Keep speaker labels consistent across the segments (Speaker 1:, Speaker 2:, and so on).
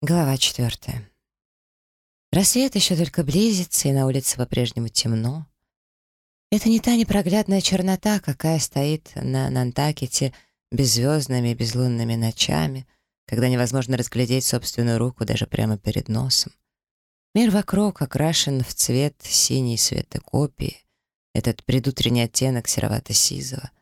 Speaker 1: Глава четвертая. Рассвет еще только близится, и на улице по-прежнему темно. Это не та непроглядная чернота, какая стоит на Нантакете беззвездными и безлунными ночами, когда невозможно разглядеть собственную руку даже прямо перед носом. Мир вокруг окрашен в цвет синей светокопии, этот предутренний оттенок серовато-сизого.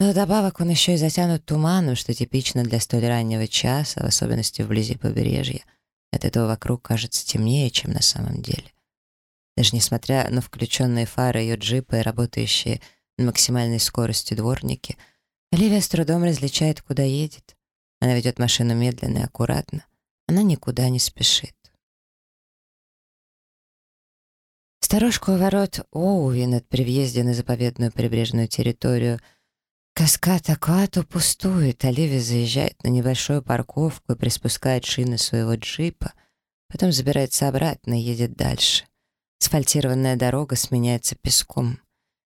Speaker 1: Но добавок он еще и затянут туманом, что типично для столь раннего часа, в особенности вблизи побережья. От этого вокруг кажется темнее, чем на самом деле. Даже несмотря на включенные фары ее джипа и работающие на максимальной скорости дворники, Оливия с трудом различает, куда едет. Она ведет машину медленно и аккуратно. Она никуда не спешит. Сторожка у ворот Оуви над при въезде на заповедную прибрежную территорию — Каскад Акуату пустует, Оливия заезжает на небольшую парковку и приспускает шины своего джипа, потом забирается обратно и едет дальше. Асфальтированная дорога сменяется песком.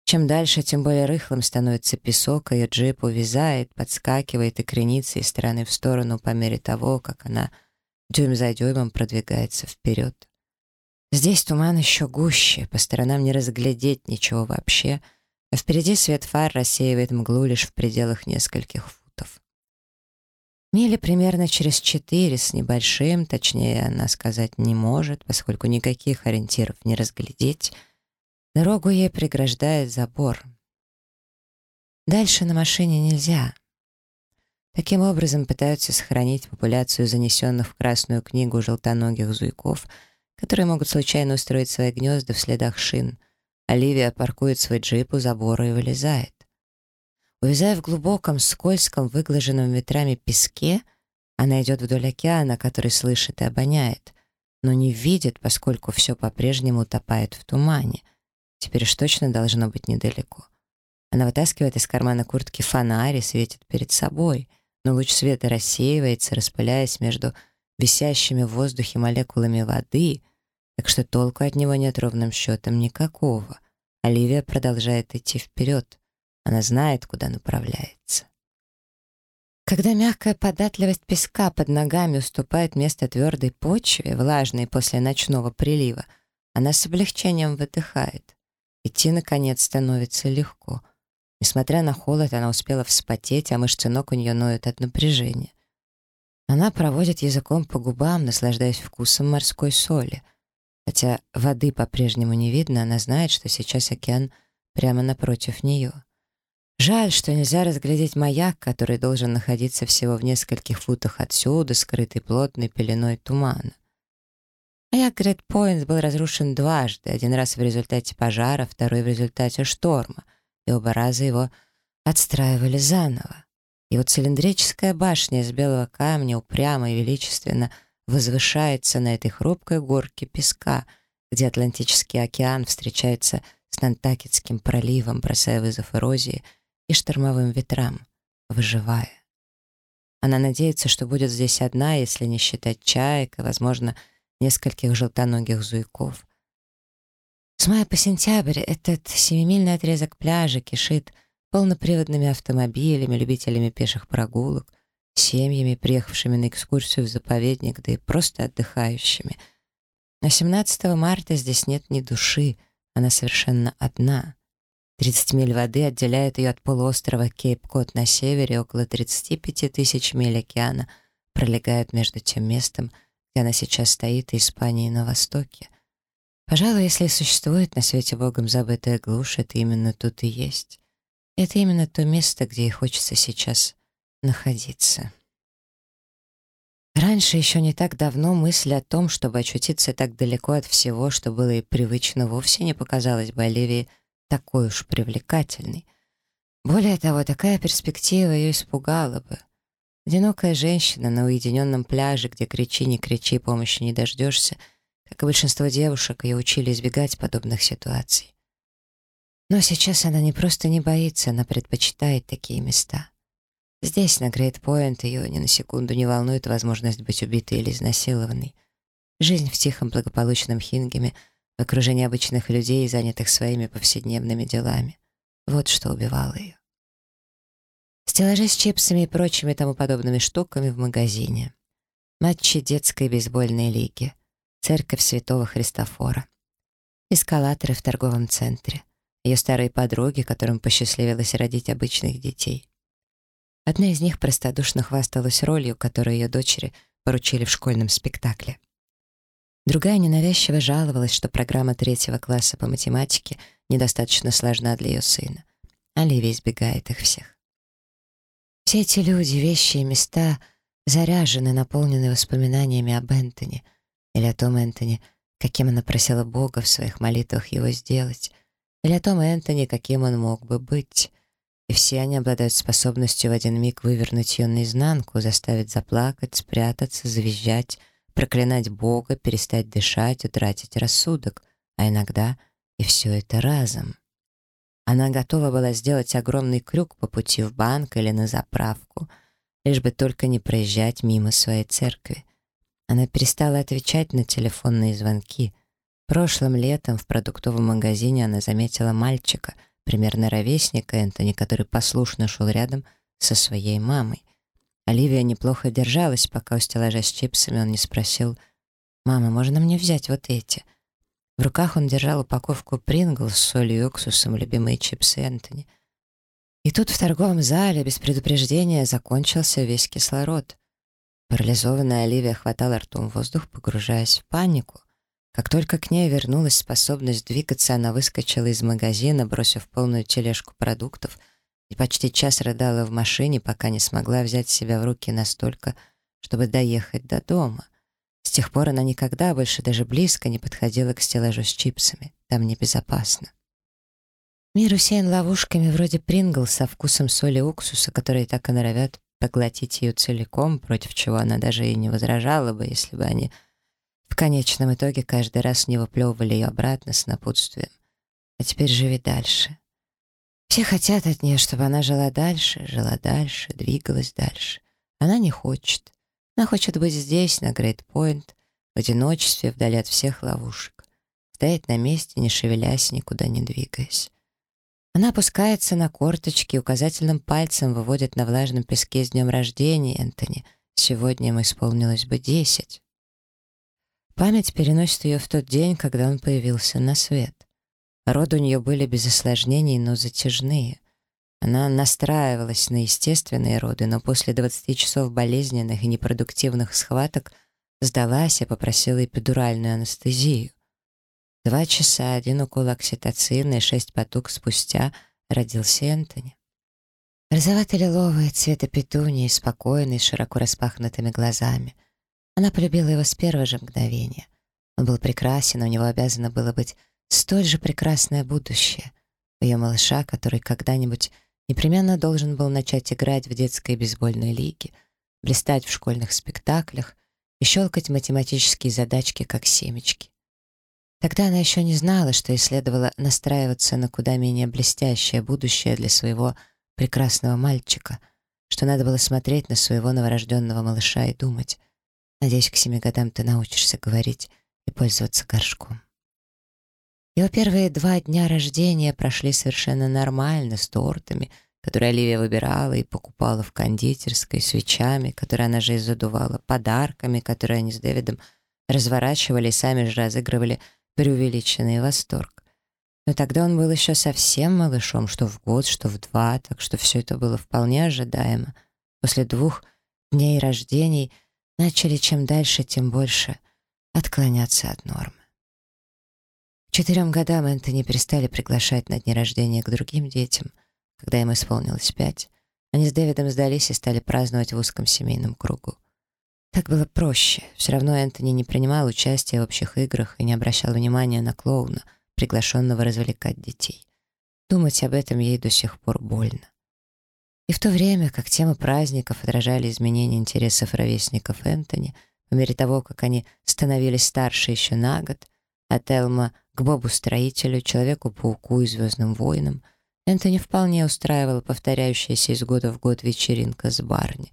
Speaker 1: Чем дальше, тем более рыхлым становится песок, а ее джип увязает, подскакивает и кренится из стороны в сторону по мере того, как она дюйм за дюймом продвигается вперед. Здесь туман еще гуще, по сторонам не разглядеть ничего вообще — а впереди свет фар рассеивает мглу лишь в пределах нескольких футов. Мили примерно через четыре с небольшим, точнее она сказать не может, поскольку никаких ориентиров не разглядеть, дорогу ей преграждает забор. Дальше на машине нельзя. Таким образом пытаются сохранить популяцию занесенных в Красную книгу желтоногих зуйков, которые могут случайно устроить свои гнезда в следах шин — Оливия паркует свой джип у забора и вылезает. Увязая в глубоком, скользком, выглаженном ветрами песке, она идет вдоль океана, который слышит и обоняет, но не видит, поскольку все по-прежнему утопает в тумане. Теперь уж точно должно быть недалеко. Она вытаскивает из кармана куртки фонарь и светит перед собой, но луч света рассеивается, распыляясь между висящими в воздухе молекулами воды — так что толку от него нет ровным счетом никакого. Оливия продолжает идти вперед. Она знает, куда направляется. Когда мягкая податливость песка под ногами уступает место твердой почве, влажной после ночного прилива, она с облегчением выдыхает. Идти, наконец, становится легко. Несмотря на холод, она успела вспотеть, а мышцы ног у нее ноют от напряжения. Она проводит языком по губам, наслаждаясь вкусом морской соли — Хотя воды по-прежнему не видно, она знает, что сейчас океан прямо напротив нее. Жаль, что нельзя разглядеть маяк, который должен находиться всего в нескольких футах отсюда, скрытый плотной пеленой тумана. Маяк Грейт Пойнт был разрушен дважды, один раз в результате пожара, второй в результате шторма, и оба раза его отстраивали заново. Его цилиндрическая башня из белого камня упрямо и величественно — возвышается на этой хрупкой горке песка, где Атлантический океан встречается с Нантакетским проливом, бросая вызов эрозии и штормовым ветрам, выживая. Она надеется, что будет здесь одна, если не считать чаек и, возможно, нескольких желтоногих зуйков. С мая по сентябрь этот семимильный отрезок пляжа кишит полноприводными автомобилями, любителями пеших прогулок — семьями, приехавшими на экскурсию в заповедник, да и просто отдыхающими. На 17 марта здесь нет ни души, она совершенно одна. 30 миль воды отделяет ее от полуострова Кейп-Кот на севере, около 35 тысяч миль океана пролегают между тем местом, где она сейчас стоит, и Испанией на востоке. Пожалуй, если существует на свете богом забытая глушь, это именно тут и есть. Это именно то место, где ей хочется сейчас находиться. Раньше, еще не так давно, мысль о том, чтобы очутиться так далеко от всего, что было и привычно, вовсе не показалась бы Оливии такой уж привлекательной. Более того, такая перспектива ее испугала бы. Одинокая женщина на уединенном пляже, где кричи, не кричи, помощи не дождешься, как и большинство девушек, ее учили избегать подобных ситуаций. Но сейчас она не просто не боится, она предпочитает такие места. Здесь, на Грейт-Пойнт, ее ни на секунду не волнует возможность быть убитой или изнасилованной. Жизнь в тихом благополучном Хингеме, в окружении обычных людей, занятых своими повседневными делами. Вот что убивало ее. Стеллажи с чипсами и прочими тому подобными штуками в магазине. матчи детской бейсбольной лиги, церковь святого Христофора, эскалаторы в торговом центре, ее старые подруги, которым посчастливилось родить обычных детей. Одна из них простодушно хвасталась ролью, которую ее дочери поручили в школьном спектакле. Другая ненавязчиво жаловалась, что программа третьего класса по математике недостаточно сложна для ее сына. Оливия избегает их всех. Все эти люди, вещи и места заряжены, наполнены воспоминаниями об Энтони или о том Энтони, каким она просила Бога в своих молитвах его сделать, или о том Энтони, каким он мог бы быть. И все они обладают способностью в один миг вывернуть ее наизнанку, заставить заплакать, спрятаться, завизжать, проклинать Бога, перестать дышать, утратить рассудок, а иногда и все это разом. Она готова была сделать огромный крюк по пути в банк или на заправку, лишь бы только не проезжать мимо своей церкви. Она перестала отвечать на телефонные звонки. Прошлым летом в продуктовом магазине она заметила мальчика, примерно ровесника Энтони, который послушно шел рядом со своей мамой. Оливия неплохо держалась, пока у стеллажа с чипсами он не спросил «Мама, можно мне взять вот эти?» В руках он держал упаковку Принглс с солью и уксусом, любимые чипсы Энтони. И тут в торговом зале без предупреждения закончился весь кислород. Парализованная Оливия хватала ртом воздух, погружаясь в панику. Как только к ней вернулась способность двигаться, она выскочила из магазина, бросив полную тележку продуктов — и почти час рыдала в машине, пока не смогла взять себя в руки настолько, чтобы доехать до дома. С тех пор она никогда больше даже близко не подходила к стеллажу с чипсами. Там небезопасно. Мир усеян ловушками вроде Прингл со вкусом соли уксуса, которые так и норовят поглотить ее целиком, против чего она даже и не возражала бы, если бы они в конечном итоге каждый раз не выплевывали ее обратно с напутствием. А теперь живи дальше. Все хотят от нее, чтобы она жила дальше, жила дальше, двигалась дальше. Она не хочет. Она хочет быть здесь, на Грейт-Пойнт, в одиночестве, вдали от всех ловушек. Стоять на месте, не шевелясь, никуда не двигаясь. Она опускается на корточки, указательным пальцем выводит на влажном песке с днем рождения, Энтони. Сегодня ему исполнилось бы десять. Память переносит ее в тот день, когда он появился на свет. Роды у нее были без осложнений, но затяжные. Она настраивалась на естественные роды, но после 20 часов болезненных и непродуктивных схваток сдалась и попросила эпидуральную анестезию. Два часа, один укол окситоцина и шесть потуг спустя родился Энтони. Розовато-лиловый цвета петунии, спокойный, с широко распахнутыми глазами. Она полюбила его с первого же мгновения. Он был прекрасен, у него обязано было быть столь же прекрасное будущее. Ее малыша, который когда-нибудь непременно должен был начать играть в детской бейсбольной лиге, блистать в школьных спектаклях и щелкать математические задачки, как семечки. Тогда она еще не знала, что ей следовало настраиваться на куда менее блестящее будущее для своего прекрасного мальчика, что надо было смотреть на своего новорожденного малыша и думать, «Надеюсь, к семи годам ты научишься говорить и пользоваться горшком». Его первые два дня рождения прошли совершенно нормально, с тортами, которые Оливия выбирала и покупала в кондитерской, свечами, которые она же и задувала, подарками, которые они с Дэвидом разворачивали и сами же разыгрывали преувеличенный восторг. Но тогда он был еще совсем малышом, что в год, что в два, так что все это было вполне ожидаемо. После двух дней рождений начали чем дальше, тем больше отклоняться от нормы четырем годам Энтони перестали приглашать на дни рождения к другим детям. Когда им исполнилось пять, они с Дэвидом сдались и стали праздновать в узком семейном кругу. Так было проще. Все равно Энтони не принимал участия в общих играх и не обращал внимания на клоуна, приглашенного развлекать детей. Думать об этом ей до сих пор больно. И в то время, как темы праздников отражали изменения интересов ровесников Энтони, по мере того, как они становились старше еще на год, от Элма к Бобу-строителю, Человеку-пауку и Звездным воинам, Энтони вполне устраивала повторяющаяся из года в год вечеринка с Барни.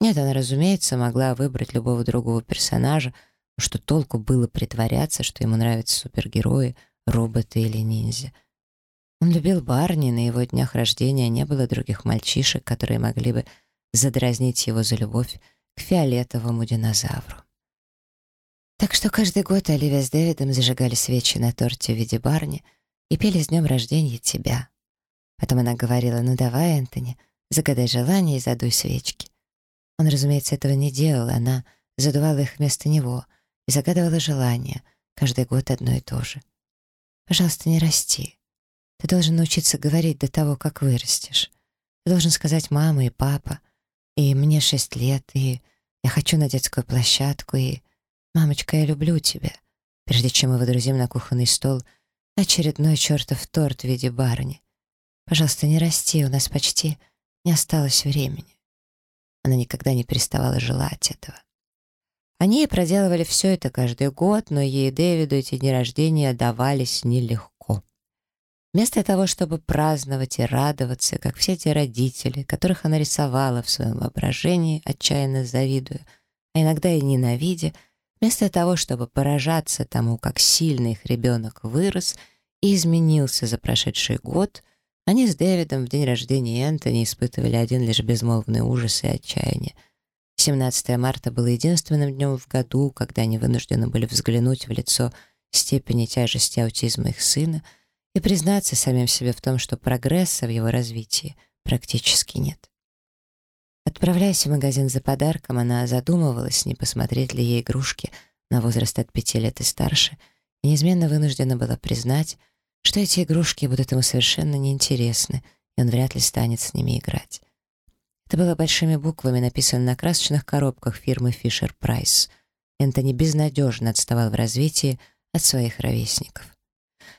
Speaker 1: Нет, она, разумеется, могла выбрать любого другого персонажа, что толку было притворяться, что ему нравятся супергерои, роботы или ниндзя. Он любил Барни, на его днях рождения не было других мальчишек, которые могли бы задразнить его за любовь к фиолетовому динозавру. Так что каждый год Оливия с Дэвидом зажигали свечи на торте в виде барни и пели «С днем рождения тебя». Потом она говорила «Ну давай, Энтони, загадай желание и задуй свечки». Он, разумеется, этого не делал, она задувала их вместо него и загадывала желание, каждый год одно и то же. «Пожалуйста, не расти. Ты должен научиться говорить до того, как вырастешь. Ты должен сказать «мама» и «папа», и «мне шесть лет», и «я хочу на детскую площадку», и «мамочка, я люблю тебя», прежде чем мы выдрузим на кухонный стол очередной чертов торт в виде барни. Пожалуйста, не расти, у нас почти не осталось времени. Она никогда не переставала желать этого. Они проделывали все это каждый год, но ей и Дэвиду эти дни рождения давались нелегко. Вместо того, чтобы праздновать и радоваться, как все те родители, которых она рисовала в своем воображении, отчаянно завидуя, а иногда и ненавидя, вместо того, чтобы поражаться тому, как сильно их ребенок вырос и изменился за прошедший год — они с Дэвидом в день рождения Энтони испытывали один лишь безмолвный ужас и отчаяние. 17 марта было единственным днем в году, когда они вынуждены были взглянуть в лицо степени тяжести аутизма их сына и признаться самим себе в том, что прогресса в его развитии практически нет. Отправляясь в магазин за подарком, она задумывалась, не посмотреть ли ей игрушки на возраст от пяти лет и старше, и неизменно вынуждена была признать, что эти игрушки будут ему совершенно неинтересны, и он вряд ли станет с ними играть. Это было большими буквами написано на красочных коробках фирмы Fisher Price. Энтони безнадежно отставал в развитии от своих ровесников.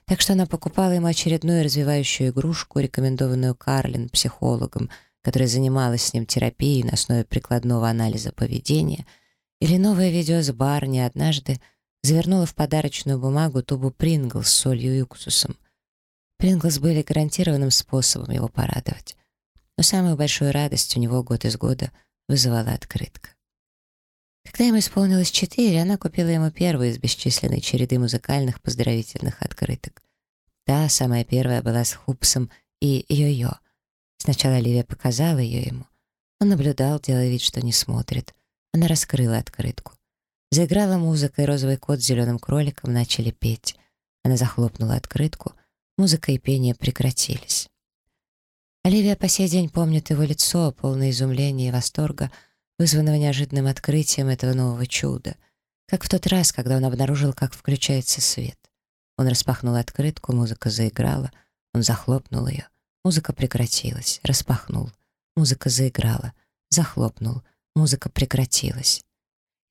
Speaker 1: Так что она покупала ему очередную развивающую игрушку, рекомендованную Карлин, психологом, которая занималась с ним терапией на основе прикладного анализа поведения, или новое видео с Барни однажды завернула в подарочную бумагу тубу Принглс с солью и уксусом. Принглс были гарантированным способом его порадовать. Но самую большую радость у него год из года вызывала открытка. Когда ему исполнилось четыре, она купила ему первую из бесчисленной череды музыкальных поздравительных открыток. Та, самая первая, была с Хупсом и Йо-Йо. Сначала Оливия показала ее ему. Он наблюдал, делая вид, что не смотрит. Она раскрыла открытку. Заиграла музыка, и розовый кот с зеленым кроликом начали петь. Она захлопнула открытку. Музыка и пение прекратились. Оливия по сей день помнит его лицо, полное изумления и восторга, вызванного неожиданным открытием этого нового чуда. Как в тот раз, когда он обнаружил, как включается свет. Он распахнул открытку, музыка заиграла, он захлопнул ее. Музыка прекратилась, распахнул. Музыка заиграла, захлопнул. Музыка прекратилась.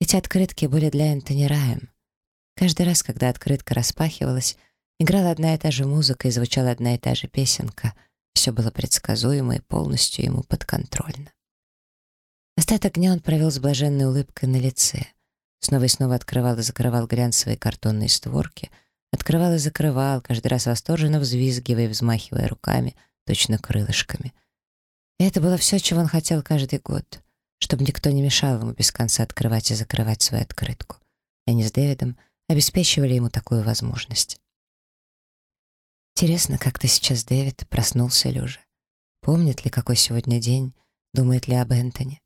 Speaker 1: Эти открытки были для Энтони раем. Каждый раз, когда открытка распахивалась, играла одна и та же музыка и звучала одна и та же песенка. Все было предсказуемо и полностью ему подконтрольно. Остаток дня он провел с блаженной улыбкой на лице. Снова и снова открывал и закрывал глянцевые картонные створки, открывал и закрывал, каждый раз восторженно взвизгивая и взмахивая руками, точно крылышками. И это было все, чего он хотел каждый год чтобы никто не мешал ему без конца открывать и закрывать свою открытку. И они с Дэвидом обеспечивали ему такую возможность. Интересно, как ты сейчас, Дэвид, проснулся ли уже? Помнит ли, какой сегодня день? Думает ли об Энтони?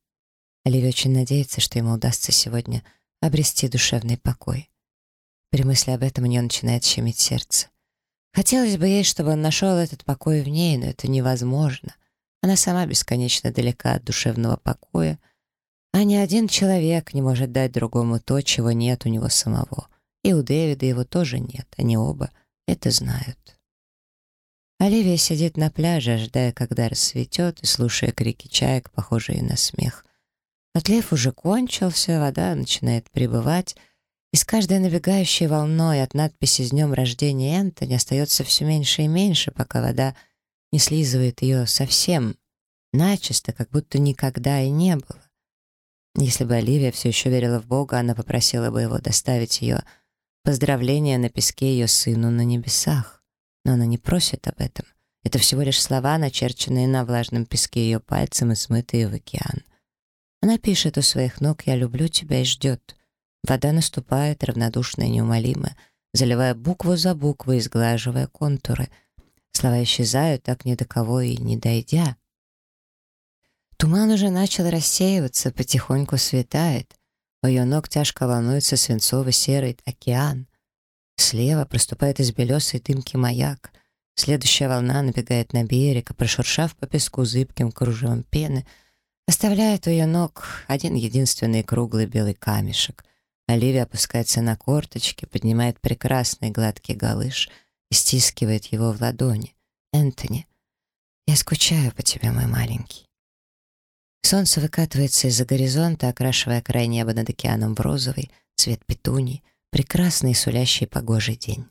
Speaker 1: Оливия очень надеется, что ему удастся сегодня обрести душевный покой. При мысли об этом у нее начинает щемить сердце. Хотелось бы ей, чтобы он нашел этот покой в ней, но это невозможно. Она сама бесконечно далека от душевного покоя, а ни один человек не может дать другому то, чего нет у него самого. И у Дэвида его тоже нет, они оба это знают. Оливия сидит на пляже, ожидая, когда рассветет, и слушая крики чаек, похожие на смех. Отлив уже кончился, вода начинает прибывать, и с каждой набегающей волной от надписи «С днем рождения Энтони» остается все меньше и меньше, пока вода не слизывает ее совсем, начисто, как будто никогда и не было. Если бы Оливия все еще верила в Бога, она попросила бы его доставить ее поздравления на песке ее сыну на небесах. Но она не просит об этом. Это всего лишь слова, начерченные на влажном песке ее пальцем и смытые в океан. Она пишет у своих ног «Я люблю тебя» и ждет. Вода наступает, равнодушная и неумолимая, заливая букву за буквой, изглаживая контуры. Слова исчезают, так ни до кого и не дойдя. Туман уже начал рассеиваться, потихоньку светает. У ее ног тяжко волнуется свинцово-серый океан. Слева проступает из белесой дымки маяк. Следующая волна набегает на берег, и, прошуршав по песку зыбким кружевом пены, оставляет у ее ног один единственный круглый белый камешек. Оливия опускается на корточки, поднимает прекрасный гладкий галыш и стискивает его в ладони. «Энтони, я скучаю по тебе, мой маленький». Солнце выкатывается из-за горизонта, окрашивая край неба над океаном в розовый, цвет петуний, прекрасный сулящий погожий день.